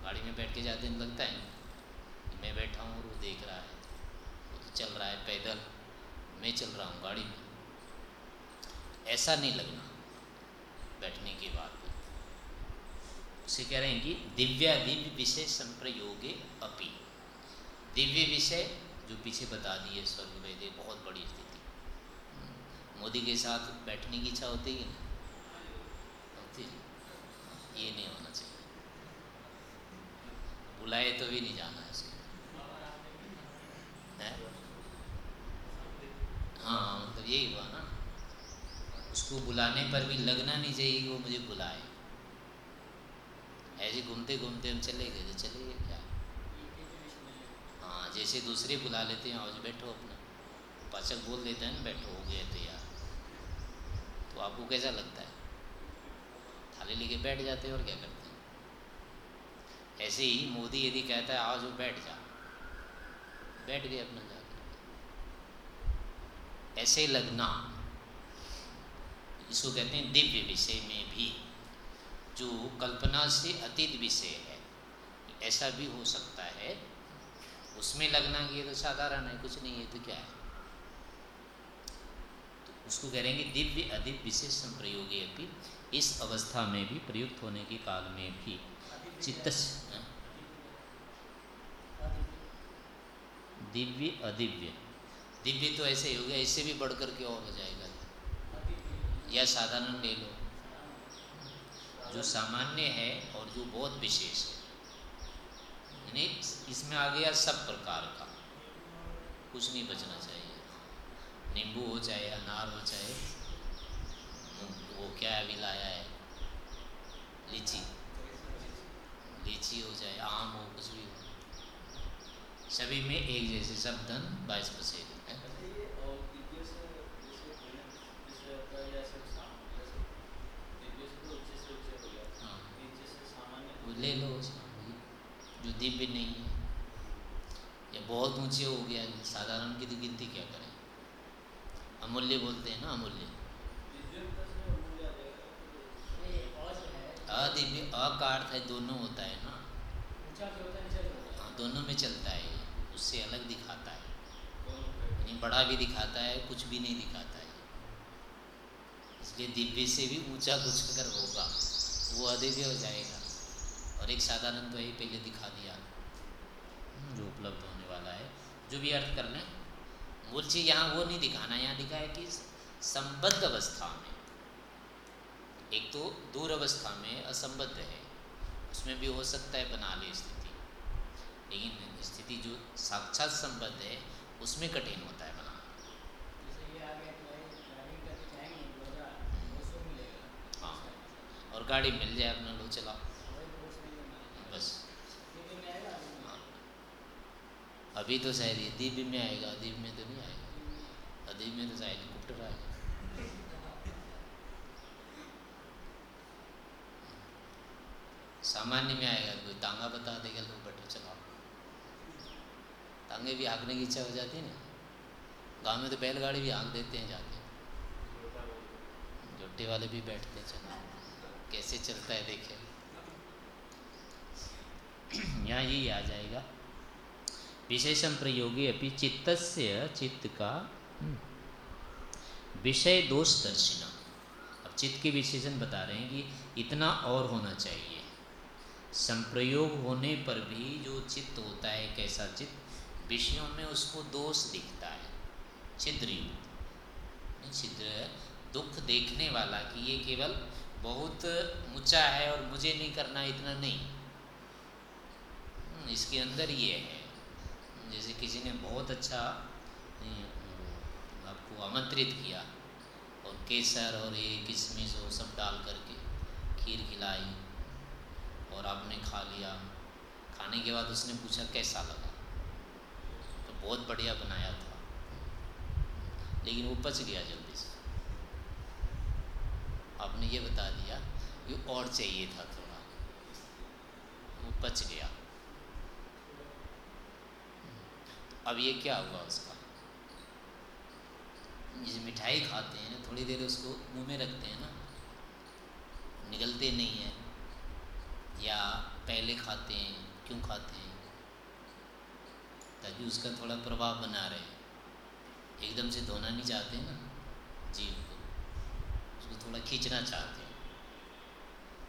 गाड़ी में बैठ के जाते लगता है मैं बैठा हूँ और वो देख रहा है। वो तो चल रहा है, पैदल। मैं चल रहा हूँ गाड़ी में। ऐसा नहीं लगना, बैठने के बाद उसे कह रहे हैं कि दिव्या दिव्य विषय संप्रयोगे अपी। दिव्य विषय जो पीछे बता दिए स्वर्ग वेदे बहुत बड़ी स्थिति। मोदी के साथ बैठने की इच्छा होती है? होती है। ये नहीं होना चाहिए। बुलाए तो भी नहीं जाना है उसको। हाँ? मतलब यही हुआ ना। उसको बुलाने पर भी लगना नहीं चाहिए कि वो मुझे बुलाए। ऐसे घूमते घूमते हम चले गए तो चले गए। हाँ जैसे दूसरे बुला लेते हैं आज बैठो अपना। पाचक बोल देते हैं ना, बैठो, हो गया तैयार। तो आपको कैसा लगता है? थाली लेके बैठ जाते हैं और क्या करते हैं? ऐसे ही मोदी यदि कहता है आज वो बैठ जा। बैठ गए अपना जाकर ऐसे लगना। इसको कहते हैं दिव्य विषय में भी, जो कल्पना से अतीत विषय है, ऐसा भी हो सकता है। उसमें लगना ये तो साधारण है, कुछ नहीं है तो क्या है? तो उसको कह रहेंगे दिव्य अदिव्य विशेष संप्रयोगे अभी इस अवस्था में भी प्रयुक्त होने के काल में भी। चित्त हाँ? दिव्य अदिव्य। दिव्य तो ऐसे ही हो गया, इससे भी बढ़कर के और हो जाएगा? या साधारण ले लो। जो सामान्य है और जो बहुत विशेष है। यानी इसमें आ गया सब प्रकार का। कुछ नहीं बचना चाहिए। नींबू हो चाहे अनार हो चाहे वो क्या अभी लाया है? लीची। लीची हो जाए, आम हो, कुछ भी हो। सभी में एक जैसे सब धन बाईस परसेंट हाँ। ले लो उसको जो दिव्य नहीं है। या बहुत ऊँचे हो गया साधारण की तो गिनती क्या करें? अमूल्य बोलते हैं ना, अमूल्य। अदिव्य अ अर्थ है दोनों होता है ना। हाँ दोनों में चलता है। उससे अलग दिखाता है। यानी बड़ा भी दिखाता है, कुछ भी नहीं दिखाता है। इसलिए दिव्य से भी ऊँचा कुछ अगर होगा, वो अदिव्य हो जाएगा। और एक साधारण तो यही पहले दिखा दिया। जो उपलब्ध होने वाला है जो भी अर्थ कर लें। मूल चीज़ यहाँ वो नहीं दिखाना यहाँ दिखा है कि संबद्ध अवस्था में। एक तो दूर अवस्था में असंबद्ध है। उसमें भी हो सकता है बना ले स्थिति। लेकिन स्थिति जो साक्षात संबद्ध है उसमें कठिन होता है बनाना हाँ और गाड़ी मिल जाए अपना लो चलाओ बस हाँ अभी तो शायद ये दीप में आएगा, दीप में तो नहीं आएगा। अदीप में तो शायद हेलीकॉप्टर आएगा सामान्य में आएगा, कोई तांगा बता देगा लोग बैठो चलाओ तांगे भी हाँकने की इच्छा हो जाती है ना? गाँव में तो बैलगाड़ी भी हाँक देते हैं जाके। जोटे वाले भी बैठते हैं, चलो। कैसे चलता है, देखे। यहाँ यही आ जाएगा। विशेषण प्रयोगी अपनी चित्त चित्त का हम्म, विषय दोष दर्शिना अब चित्त के विशेषण बता रहे हैं कि इतना और होना चाहिए। संप्रयोग होने पर भी जो चित्त होता है कैसा चित्त विषयों में उसको दोष दिखता है। छिद्र युक्त छिद्र दुख देखने वाला कि ये केवल बहुत ऊँचा है और मुझे नहीं करना इतना नहीं। इसके अंदर ये है। जैसे किसी ने बहुत अच्छा आपको आमंत्रित किया, और केसर और ये किशमिश वो सब डाल करके खीर खिलाई, और आपने खा लिया। खाने के बाद उसने पूछा, कैसा लगा? तो बहुत बढ़िया बनाया था। लेकिन वो पच गया जल्दी से। आपने ये बता दिया कि और चाहिए था थोड़ा। वो पच गया। अब ये क्या हुआ उसका? जैसे मिठाई खाते हैं ना, थोड़ी देर उसको मुँह में रखते हैं ना निकलते नहीं है, या पहले खाते हैं, क्यों खाते हैं, ताकि उसका थोड़ा प्रभाव बना रहे। एकदम से धोना नहीं चाहते ना जीव को, उसको थोड़ा खींचना चाहते हैं,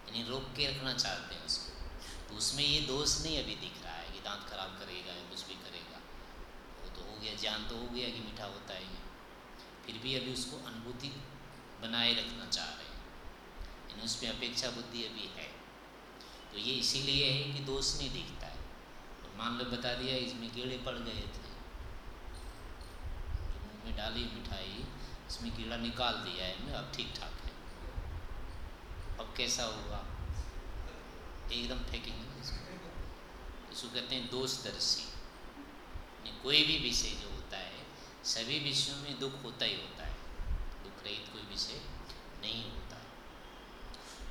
यानी रोक के रखना चाहते हैं उसको। तो उसमें ये दोष नहीं अभी दिख रहा है कि दांत खराब करेगा गया, जान तो हो गया कि मीठा होता है ये फिर भी अभी उसको अनुभूति बनाए रखना चाह रहे हैं। यानी उसमें अपेक्षा बुद्धि अभी है। तो ये इसीलिए है कि दोष नहीं दिखता है। और मान लो बता दिया, इसमें कीड़े पड़ गए थे। तो मुँह में डाली मिठाई, इसमें कीड़ा निकाल दिया है अब ठीक ठाक है। अब कैसा होगा एकदम फेंकेंगे इसको। इसको कहते हैं दोषदर्शी कोई भी विषय जो होता है, सभी विषयों में दुख होता ही होता है। दुख रहित कोई विषय नहीं होता।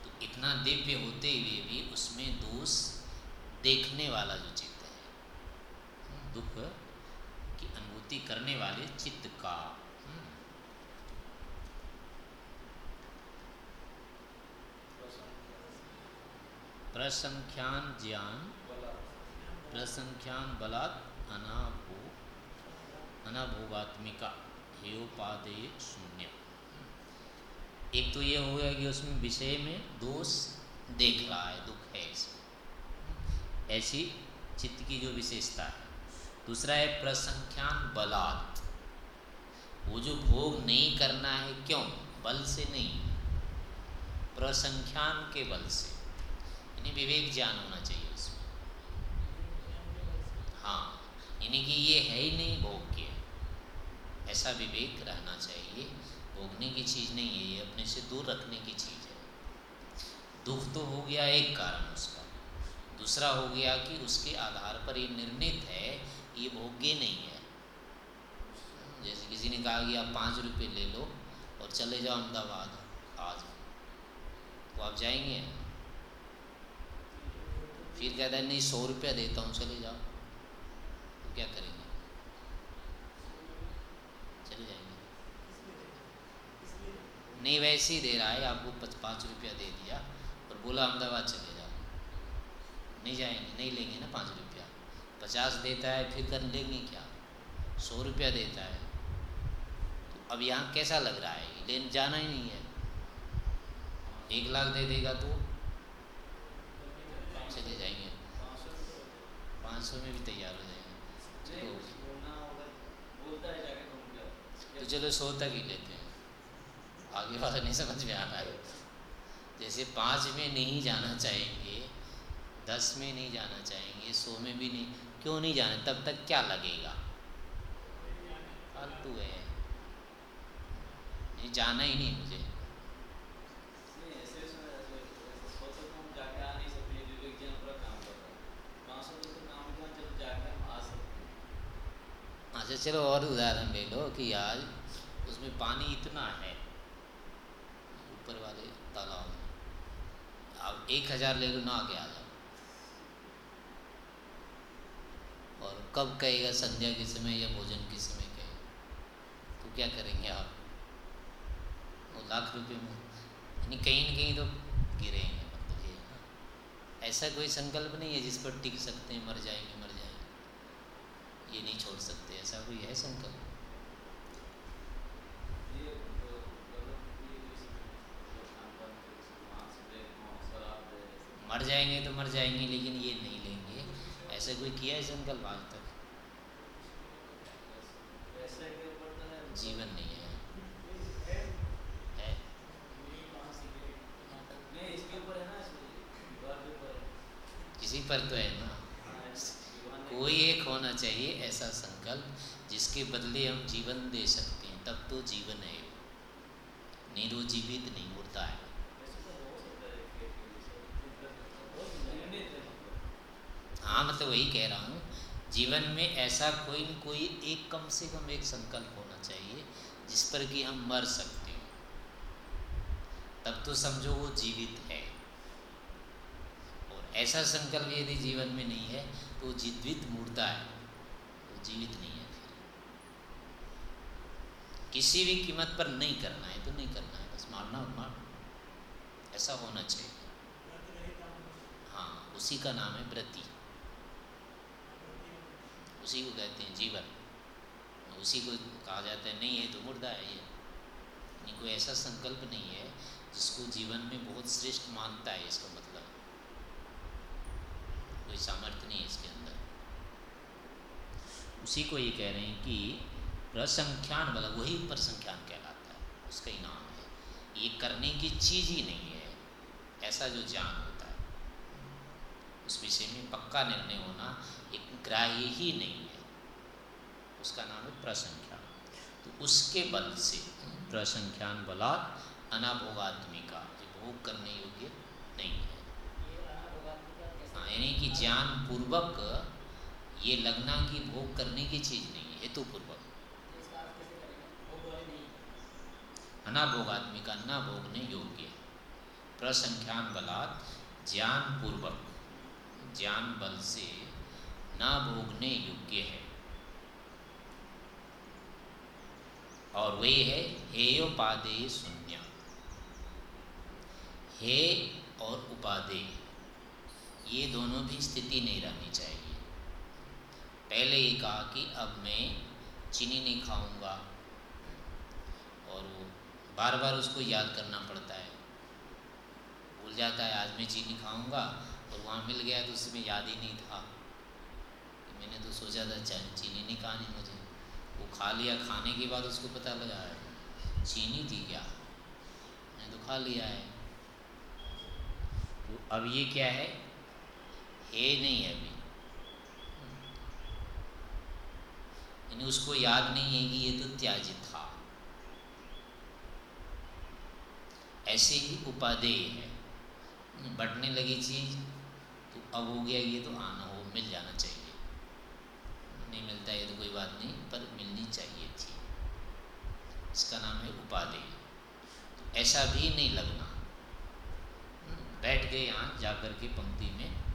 तो इतना दिव्य होते हुए भी उसमें दोष देखने वाला जो चित्त है, दुख की अनुभूति करने वाले चित्त का प्रसंख्यान ज्ञान, प्रसंख्यान बलात् अनाभो अनाभोगात्मिका हेयोपादेय शून्य। एक तो ये हो गया कि उसमें विषय में दोष देख रहा है, दुख है इसमें ऐसी चित्त की जो विशेषता है। दूसरा है प्रसंख्यान बलात्। वो जो भोग नहीं करना है, क्यों? बल से नहीं। प्रसंख्यान के बल से। यानी विवेक ज्ञान होना चाहिए उसमें हाँ यानी कि ये है ही नहीं भोग्य। ऐसा विवेक रहना चाहिए। भोगने की चीज़ नहीं है, ये अपने से दूर रखने की चीज़ है। दुख तो हो गया एक कारण उसका। दूसरा हो गया कि उसके आधार पर ये निर्णित है, ये भोग्य नहीं है। जैसे किसी ने कहा कि आप पाँच रुपये ले लो और चले जाओ अहमदाबाद, आज। तो आप जाएँगे? फिर कहता है, नहीं, सौ रुपया देता हूँ, चले जाओ। क्या करेंगे? चले जाएँगे। नहीं, वैसे ही दे रहा है, आपको पाँच रुपया दे दिया और बोला अहमदाबाद चले जाओ। नहीं जाएँगे, नहीं लेंगे ना पाँच रुपया। पचास देता है, फिर कर लेंगे क्या? सौ रुपया देता है। तो अब यहाँ कैसा लग रहा है? लेन जाना ही नहीं है। एक लाख दे देगा तो चले जाएँगे। पाँच सौ में भी तैयार हो जाएँगे। तो चलो सौ तक ही लेते हैं। आगे वाला नहीं समझ में आ रहा है। जैसे पाँच में नहीं जाना चाहेंगे, दस में नहीं जाना चाहेंगे, सौ में भी नहीं, क्यों नहीं जाना? तब तक क्या लगेगा? फालतू है। नहीं, जाना ही नहीं मुझे। अच्छा चलो और उदाहरण ले लो कि आज उसमें पानी इतना है, ऊपर वाले तालाब में। आप एक हज़ार ले लो, ना आगे आ जाओ। और कब कहेगा संध्या के समय या भोजन के समय कहेगा? तो क्या करेंगे आप? वो लाख रुपए में, यानी कहीं ना कहीं तो गिरेंगे मतलब ये। ऐसा कोई संकल्प नहीं है जिस पर टिक सकते हैं, मर जाएँगे, मर ये नहीं छोड़ सकते ऐसा कोई है संकल्प? मर जाएँगे तो मर जाएँगे लेकिन ये नहीं लेंगे। ऐसा कोई किया है संकल्प आज तक? जीवन नहीं है। है। किसी पर तो है ना। कोई एक होना चाहिए ऐसा संकल्प जिसके बदले हम जीवन दे सकते हैं। तब तो जीवन है। नहीं तो जीवित नहीं उड़ता है। हाँ मतलब वही कह रहा हूँ। जीवन में ऐसा कोई न कोई एक कम से कम एक संकल्प होना चाहिए जिस पर कि हम मर सकते हैं। तब तो समझो वो जीवित है। और ऐसा संकल्प यदि जीवन में नहीं है तो जीवित मूर्ता है, वो जीवित नहीं है फिर। किसी भी कीमत पर नहीं करना है तो नहीं करना है, बस मारना मार। ऐसा होना चाहिए। हाँ उसी का नाम है व्रति। उसी को कहते हैं जीवन। उसी को कहा जाता है, नहीं है तो मुर्दा है, ये। कोई ऐसा संकल्प नहीं है जिसको जीवन में बहुत श्रेष्ठ मानता है, इसका मतलब। कोई सामर्थ्य नहीं है इसके अंदर। उसी को ये कह रहे हैं कि प्रसंख्यान वाला वही प्रसंख्यान कहलाता है, उसका ही नाम है। ये करने की चीज़ ही नहीं है, ऐसा जो ज्ञान होता है। उस विषय में पक्का निर्णय होना एक ग्राह्य ही नहीं है। उसका नाम है प्रसंख्यान। तो उसके बल से प्रसंख्यान बलात् अनाभोगात्मिका भोग करने योग्य नहीं हाँ। यानी कि ज्ञान पूर्वक ये लगना कि भोग करने की चीज़ नहीं है हेतु पूर्वक अनाभोगात्मिक अन्ना भोगने योग्य। है प्रसंख्यान बलात् ज्ञान पूर्वक ज्ञान बल से ना भोगने योग्य है। और वे है हेयोपादेय शून्य। हे और उपादेय ये दोनों भी स्थिति नहीं रहनी चाहिए। पहले ये कहा कि अब मैं चीनी नहीं खाऊँगा। और वो बार बार उसको याद करना पड़ता है। भूल जाता है, आज मैं चीनी खाऊँगा और वहाँ मिल गया तो उसमें याद ही नहीं था। कि मैंने तो सोचा था चीनी नहीं खानी मुझे। वो खा लिया, खाने के बाद उसको पता लगा है चीनी थी क्या? मैंने तो खा लिया है। तो अब ये क्या है? है नहीं है अभी। यानी उसको याद नहीं है कि ये तो त्याज था। ऐसे ही उपादेय है। बढ़ने लगी चीज़ तो अब हो गया ये तो आना हो, मिल जाना चाहिए। नहीं मिलता ये तो कोई बात नहीं, पर मिलनी चाहिए थी। इसका नाम है उपादेय। तो ऐसा भी नहीं लगना। बैठ गए यहाँ जाकर के पंक्ति में।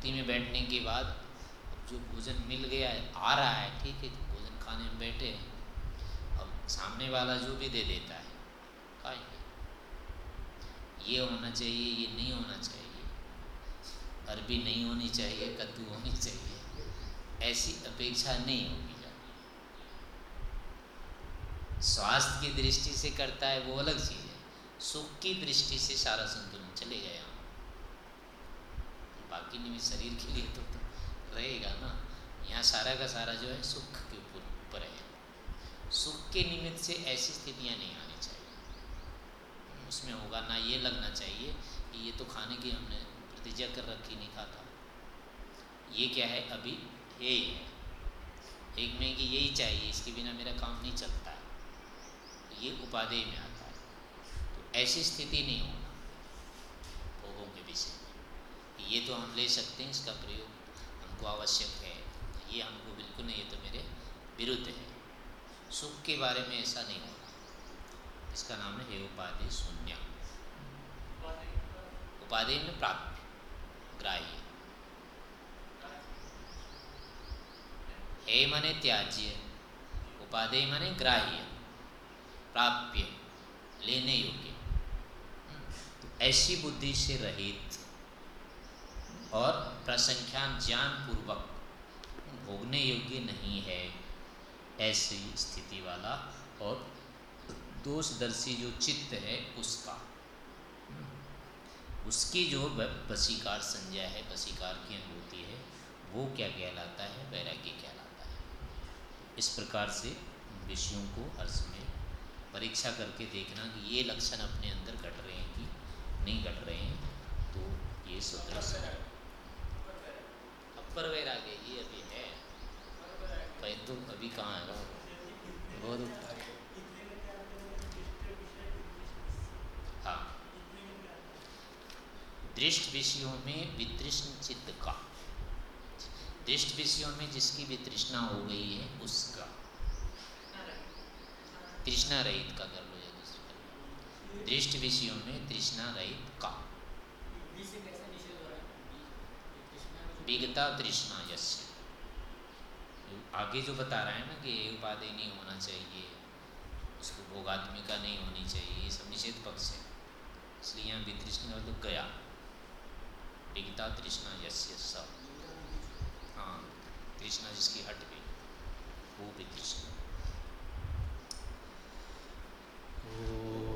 पंक्ति में बैठने के बाद जो भोजन मिल गया है, आ रहा है, ठीक है भोजन खाने में बैठे हैं। अब सामने वाला जो भी दे देता है ये होना चाहिए, ये नहीं होना चाहिए। अरबी नहीं होनी चाहिए, कद्दू होनी चाहिए। ऐसी अपेक्षा नहीं होगी स्वास्थ्य की दृष्टि से करता है, वो अलग चीज़ है। सुख की दृष्टि से सारा संतुलन चले गया। बाकी नहीं शरीर के लिए तो, तो रहेगा ना। यहाँ सारा का सारा जो है सुख के ऊपर ऊपर है। सुख के निमित्त से ऐसी स्थितियाँ नहीं आनी चाहिए। उसमें होगा ना ये लगना चाहिए कि ये तो खाने की हमने प्रतिज्ञा कर रखी नहीं खाता ये क्या है? अभी ये ही है। एक में कि यही चाहिए इसके बिना मेरा काम नहीं चलता। है ये उपाधेय में आता है। तो ऐसी स्थिति नहीं होना भोगों के विषय में ये तो हम ले सकते हैं, इसका प्रयोग हमको आवश्यक है। ये हमको बिल्कुल नहीं ये तो मेरे विरुद्ध है। सुख के बारे में ऐसा नहीं होना इसका नाम है हे उपाधि शून्य। उपाधि में प्राप्त, ग्राह्य। हे मने त्याज्य, उपाधि मने ग्राह्य। प्राप्य, लेने योग्य। तो ऐसी बुद्धि से रहित और प्रसंख्यान ज्ञान पूर्वक भोगने योग्य नहीं है ऐसी स्थिति वाला और दोषदर्शी जो चित्त है उसका। उसकी जो वसीकार संज्ञा है वसीकार की अनुभूति है, वो क्या कहलाता है? वैराग्य कहलाता है। इस प्रकार से विषयों को हर समय परीक्षा करके देखना कि ये लक्षण अपने अंदर घट रहे हैं कि नहीं घट रहे हैं तो ये सुदृश्य है। अपर वैराग्य ये अभी है। भाई तो अभी कहाँ है? बहुत उत्तर हाँ। दृष्ट विषयों में वितृष्ण चित्त का। दृष्ट विषयों में जिसकी वितृष्णा हो गई है, उसका। तृष्णा रहित का कर लो या दूसरे दृष्ट विषयों में तृष्णा रहित का। विगता तृष्णा यश आगे जो बता रहा है ना कि ये उपाधि नहीं होना चाहिए, उसको भोग भोगात्मिका नहीं होनी चाहिए, ये सब निषेध पक्ष है। इसलिए यहाँ वितृष्ण का तो गया। विगता तृष्णा यश सब हाँ तृष्णा जिसकी हट गई, वो वितृष्ण। ओ